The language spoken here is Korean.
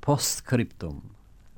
Postscriptum